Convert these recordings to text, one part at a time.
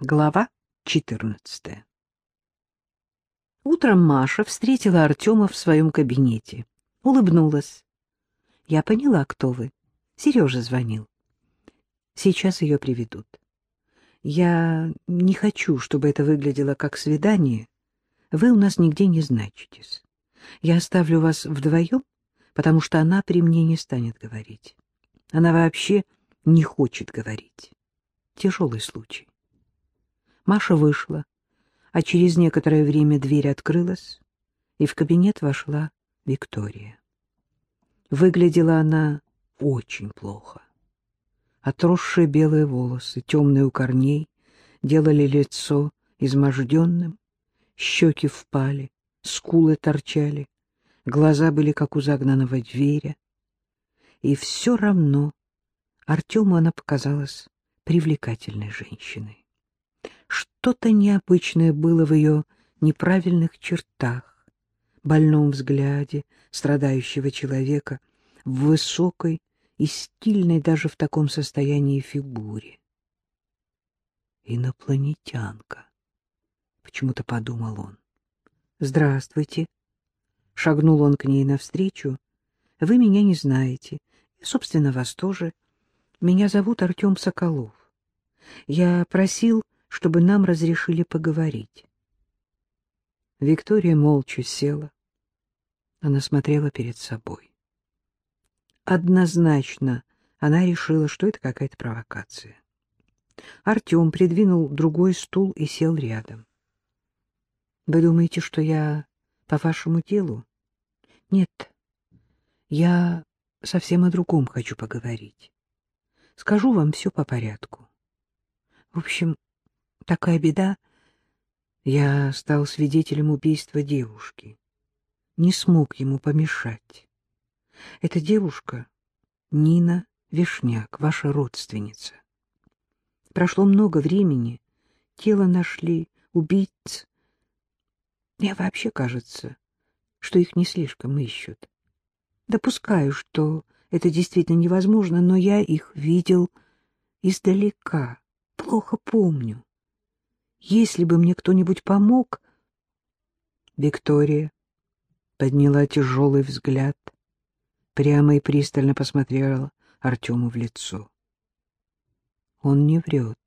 Глава 14 Утром Маша встретила Артема в своем кабинете. Улыбнулась. «Я поняла, кто вы. Сережа звонил. Сейчас ее приведут. Я не хочу, чтобы это выглядело как свидание. Вы у нас нигде не значитесь. Я оставлю вас вдвоем, потому что она при мне не станет говорить. Она вообще не хочет говорить. Тяжелый случай. Маша вышла, а через некоторое время дверь открылась, и в кабинет вошла Виктория. Выглядела она очень плохо. Отросшие белые волосы, темные у корней, делали лицо изможденным, щеки впали, скулы торчали, глаза были как у загнанного зверя. И все равно Артему она показалась привлекательной женщиной. Что-то необычное было в ее неправильных чертах, больном взгляде страдающего человека, в высокой и стильной даже в таком состоянии фигуре. «Инопланетянка», — почему-то подумал он. «Здравствуйте», — шагнул он к ней навстречу. «Вы меня не знаете, и, собственно, вас тоже. Меня зовут Артем Соколов. Я просил чтобы нам разрешили поговорить. Виктория молча села. Она смотрела перед собой. Однозначно она решила, что это какая-то провокация. Артем придвинул другой стул и сел рядом. — Вы думаете, что я по вашему делу? — Нет, я совсем о другом хочу поговорить. Скажу вам все по порядку. В общем, Такая беда. Я стал свидетелем убийства девушки. Не смог ему помешать. Эта девушка — Нина Вишняк, ваша родственница. Прошло много времени, тело нашли, убийц. Мне вообще кажется, что их не слишком ищут. Допускаю, что это действительно невозможно, но я их видел издалека, плохо помню. Если бы мне кто-нибудь помог... Виктория подняла тяжелый взгляд, прямо и пристально посмотрела Артему в лицо. Он не врет.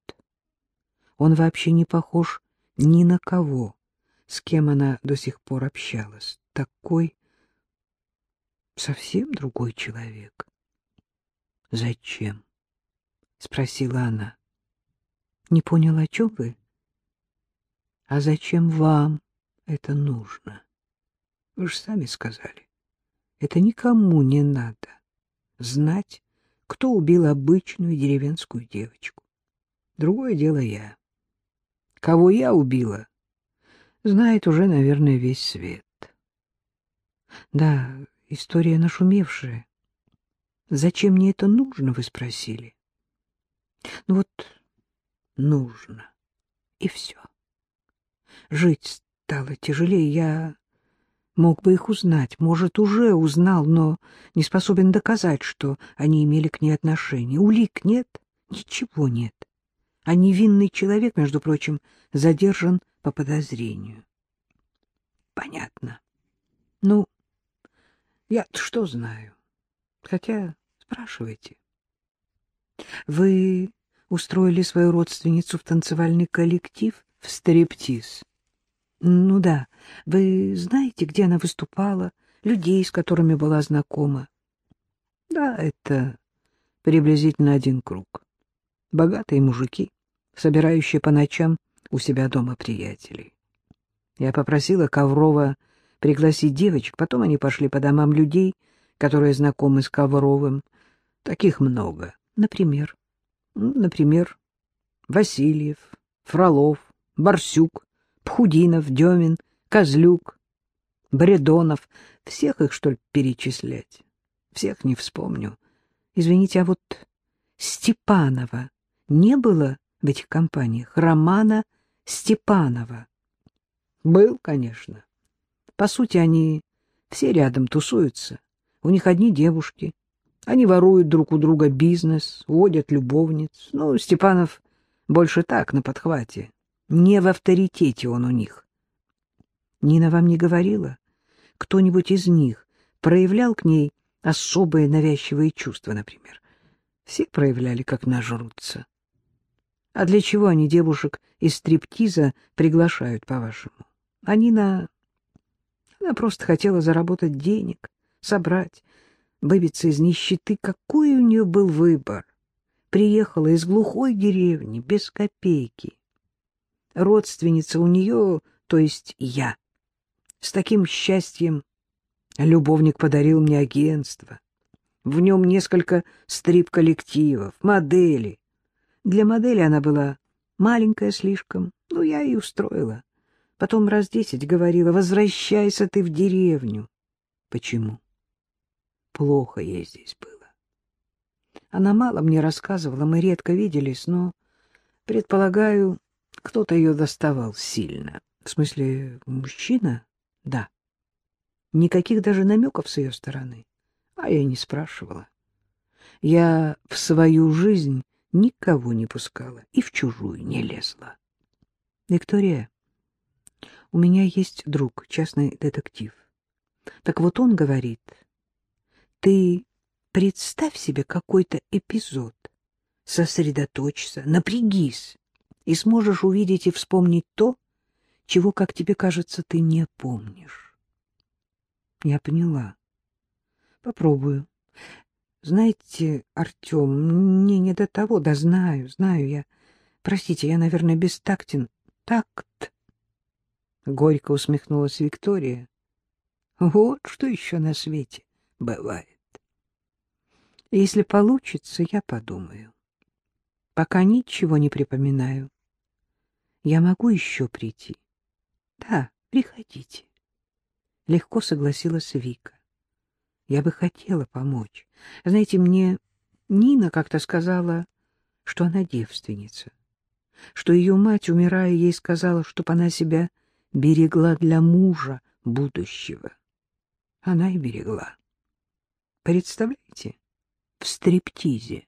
Он вообще не похож ни на кого, с кем она до сих пор общалась. Такой совсем другой человек. «Зачем?» — спросила она. «Не поняла, о чем вы?» А зачем вам это нужно? Вы же сами сказали. Это никому не надо знать, кто убил обычную деревенскую девочку. Другое дело я. Кого я убила, знает уже, наверное, весь свет. Да, история нашумевшая. Зачем мне это нужно, вы спросили? Ну вот, нужно. И все. Жить стало тяжелее. Я мог бы их узнать, может, уже узнал, но не способен доказать, что они имели к ней отношение. Улик нет, ничего нет. А невинный человек, между прочим, задержан по подозрению. Понятно. Ну, я что знаю? Хотя, спрашивайте. Вы устроили свою родственницу в танцевальный коллектив, в стриптиз? Ну да, вы знаете, где она выступала, людей, с которыми была знакома? Да, это приблизительно один круг. Богатые мужики, собирающие по ночам у себя дома приятелей. Я попросила Коврова пригласить девочек, потом они пошли по домам людей, которые знакомы с Ковровым. Таких много. Например, например, Васильев, Фролов, Барсюк, Пхудинов, Демин, Козлюк, Бредонов. Всех их, что ли, перечислять? Всех не вспомню. Извините, а вот Степанова не было в этих компаниях? Романа Степанова? Был, конечно. По сути, они все рядом тусуются. У них одни девушки. Они воруют друг у друга бизнес, водят любовниц. Ну, Степанов Больше так, на подхвате. Не в авторитете он у них. Нина вам не говорила? Кто-нибудь из них проявлял к ней особые навязчивые чувства, например? Все проявляли, как нажрутся. А для чего они девушек из стриптиза приглашают, по-вашему? Они на... Она просто хотела заработать денег, собрать, выбиться из нищеты. Какой у нее был выбор? Приехала из глухой деревни, без копейки. Родственница у нее, то есть я. С таким счастьем любовник подарил мне агентство. В нем несколько стрип-коллективов, модели. Для модели она была маленькая слишком, ну, я и устроила. Потом раз десять говорила, возвращайся ты в деревню. Почему? Плохо ей здесь было. Она мало мне рассказывала, мы редко виделись, но, предполагаю, кто-то ее доставал сильно. В смысле, мужчина? Да. Никаких даже намеков с ее стороны. А я не спрашивала. Я в свою жизнь никого не пускала и в чужую не лезла. Виктория, у меня есть друг, частный детектив. Так вот он говорит, ты представь себе какой-то эпизод, сосредоточься, напрягись, и сможешь увидеть и вспомнить то, чего, как тебе кажется, ты не помнишь. Я поняла. Попробую. Знаете, Артем, мне не до того, да знаю, знаю я. Простите, я, наверное, бестактен. Такт. Горько усмехнулась Виктория. Вот что еще на свете бывает. Если получится, я подумаю. Пока ничего не припоминаю. Я могу еще прийти? Да, приходите. Легко согласилась Вика. Я бы хотела помочь. Знаете, мне Нина как-то сказала, что она девственница, что ее мать, умирая, ей сказала, чтобы она себя берегла для мужа будущего. Она и берегла. Представляете, в стриптизе.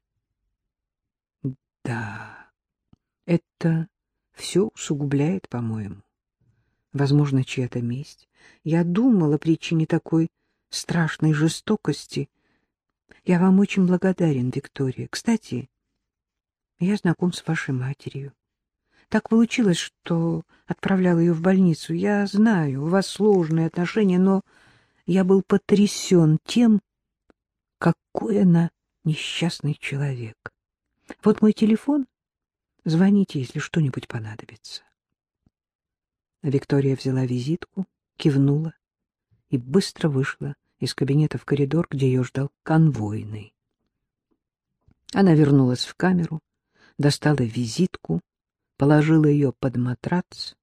Да, это все усугубляет, по-моему. Возможно, чья-то месть. Я думала о причине такой страшной жестокости. Я вам очень благодарен, Виктория. Кстати, я знаком с вашей матерью. Так получилось, что отправлял ее в больницу. Я знаю, у вас сложные отношения, но я был потрясен тем, какой она несчастный человек. Вот мой телефон. Звоните, если что-нибудь понадобится. Виктория взяла визитку, кивнула и быстро вышла из кабинета в коридор, где ее ждал конвойный. Она вернулась в камеру, достала визитку, положила ее под матрац,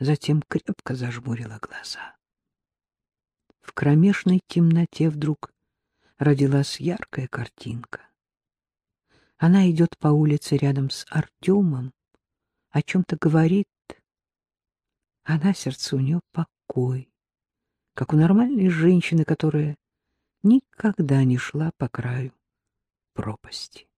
затем крепко зажмурила глаза. В кромешной темноте вдруг родилась яркая картинка. Она идет по улице рядом с Артемом, о чем-то говорит, а на сердце у нее покой как у нормальной женщины, которая никогда не шла по краю пропасти.